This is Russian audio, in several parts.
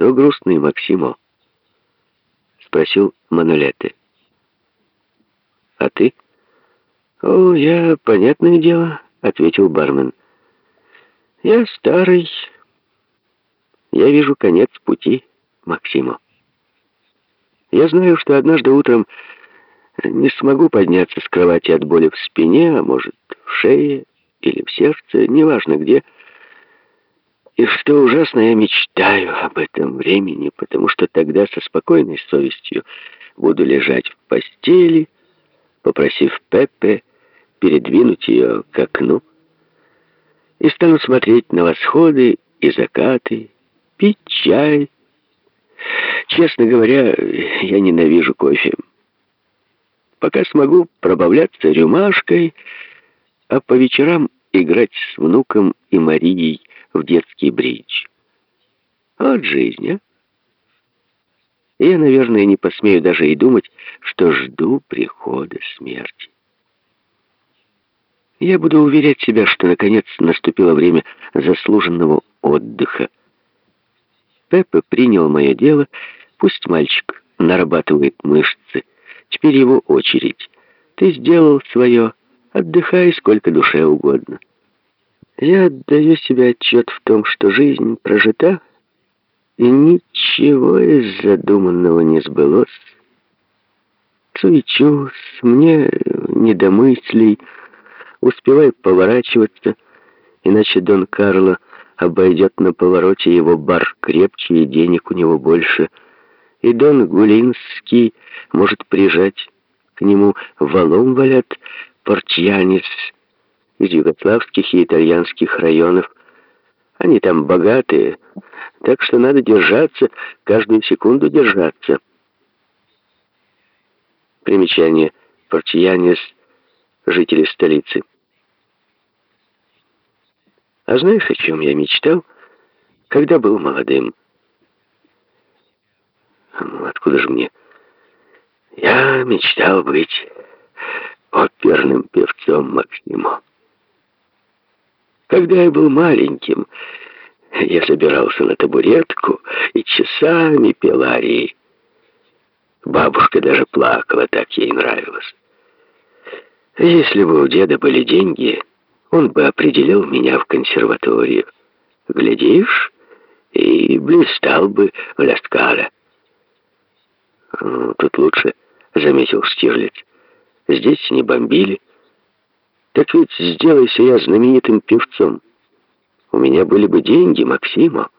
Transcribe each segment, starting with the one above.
что грустный, Максимо?» — спросил Манолете. «А ты?» «О, я, понятное дело», — ответил бармен. «Я старый. Я вижу конец пути, Максимо. Я знаю, что однажды утром не смогу подняться с кровати от боли в спине, а может, в шее или в сердце, неважно где. И что ужасно, я мечтаю об этом времени, потому что тогда со спокойной совестью буду лежать в постели, попросив Пеппе передвинуть ее к окну, и стану смотреть на восходы и закаты, пить чай. Честно говоря, я ненавижу кофе. Пока смогу пробавляться рюмашкой, а по вечерам играть с внуком и Марией в детский бридж. Вот жизнь, а? Я, наверное, не посмею даже и думать, что жду прихода смерти. Я буду уверять себя, что наконец наступило время заслуженного отдыха. Пеппа принял мое дело, пусть мальчик нарабатывает мышцы. Теперь его очередь. Ты сделал свое, отдыхай сколько душе угодно. Я отдаю себе отчет в том, что жизнь прожита, и ничего из задуманного не сбылось. Суечусь, мне не до мыслей, успеваю поворачиваться, иначе Дон Карло обойдет на повороте его бар крепче, и денег у него больше, и Дон Гулинский может прижать к нему валом валят портьянец из югославских и итальянских районов. Они там богатые, так что надо держаться, каждую секунду держаться. Примечание. Портьянец — жители столицы. А знаешь, о чем я мечтал, когда был молодым? Ну, откуда же мне? Я мечтал быть оперным певцом Максимо. Когда я был маленьким, я забирался на табуретку и часами пел арии. Бабушка даже плакала, так ей нравилось. Если бы у деда были деньги, он бы определил меня в консерваторию. Глядишь, и блистал бы в Лясткале. «Ну, «Тут лучше», — заметил Штирлиц. «Здесь не бомбили». Так ведь сделайся я знаменитым певцом. У меня были бы деньги, Максима.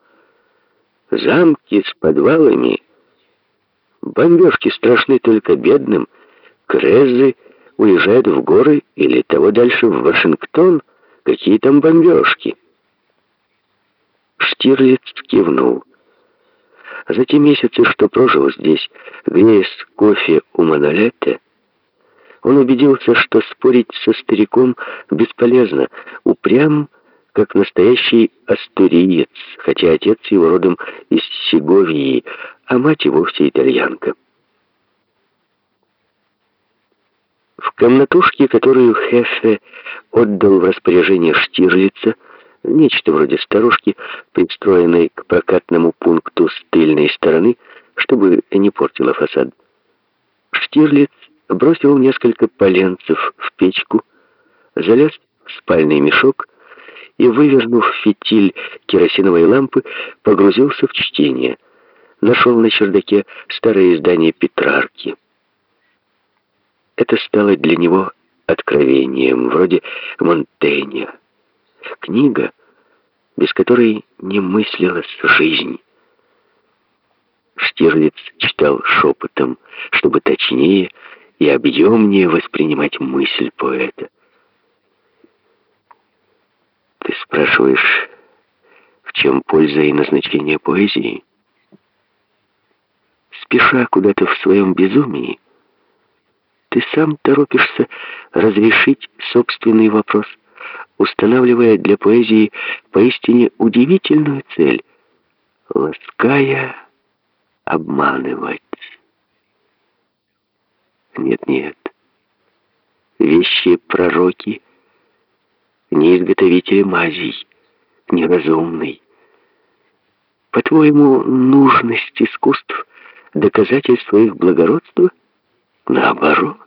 Замки с подвалами. Бомбежки страшны только бедным. Крезы уезжают в горы или того дальше в Вашингтон. Какие там бомбежки? Штирлиц кивнул. За те месяцы, что прожил здесь, греясь кофе у Монолетте, он убедился, что спорить со стариком бесполезно, упрям, как настоящий астуриец, хотя отец его родом из Сеговии, а мать и вовсе итальянка. В комнатушке, которую Хефе отдал в распоряжение Штирлица, нечто вроде сторожки, пристроенной к прокатному пункту с тыльной стороны, чтобы не портила фасад. Штирлиц бросил несколько поленцев в печку, залез в спальный мешок и, вывернув фитиль керосиновой лампы, погрузился в чтение. Нашел на чердаке старое издание Петрарки. Это стало для него откровением, вроде Монтенья. Книга, без которой не мыслилась жизнь. Штирлиц читал шепотом, чтобы точнее и объемнее воспринимать мысль поэта. Ты спрашиваешь, в чем польза и назначение поэзии? Спеша куда-то в своем безумии, ты сам торопишься разрешить собственный вопрос, устанавливая для поэзии поистине удивительную цель, лаская обманывать. Нет-нет. Вещи пророки, не изготовители мазей, неразумный. По-твоему, нужность искусств — доказательство их благородства? Наоборот.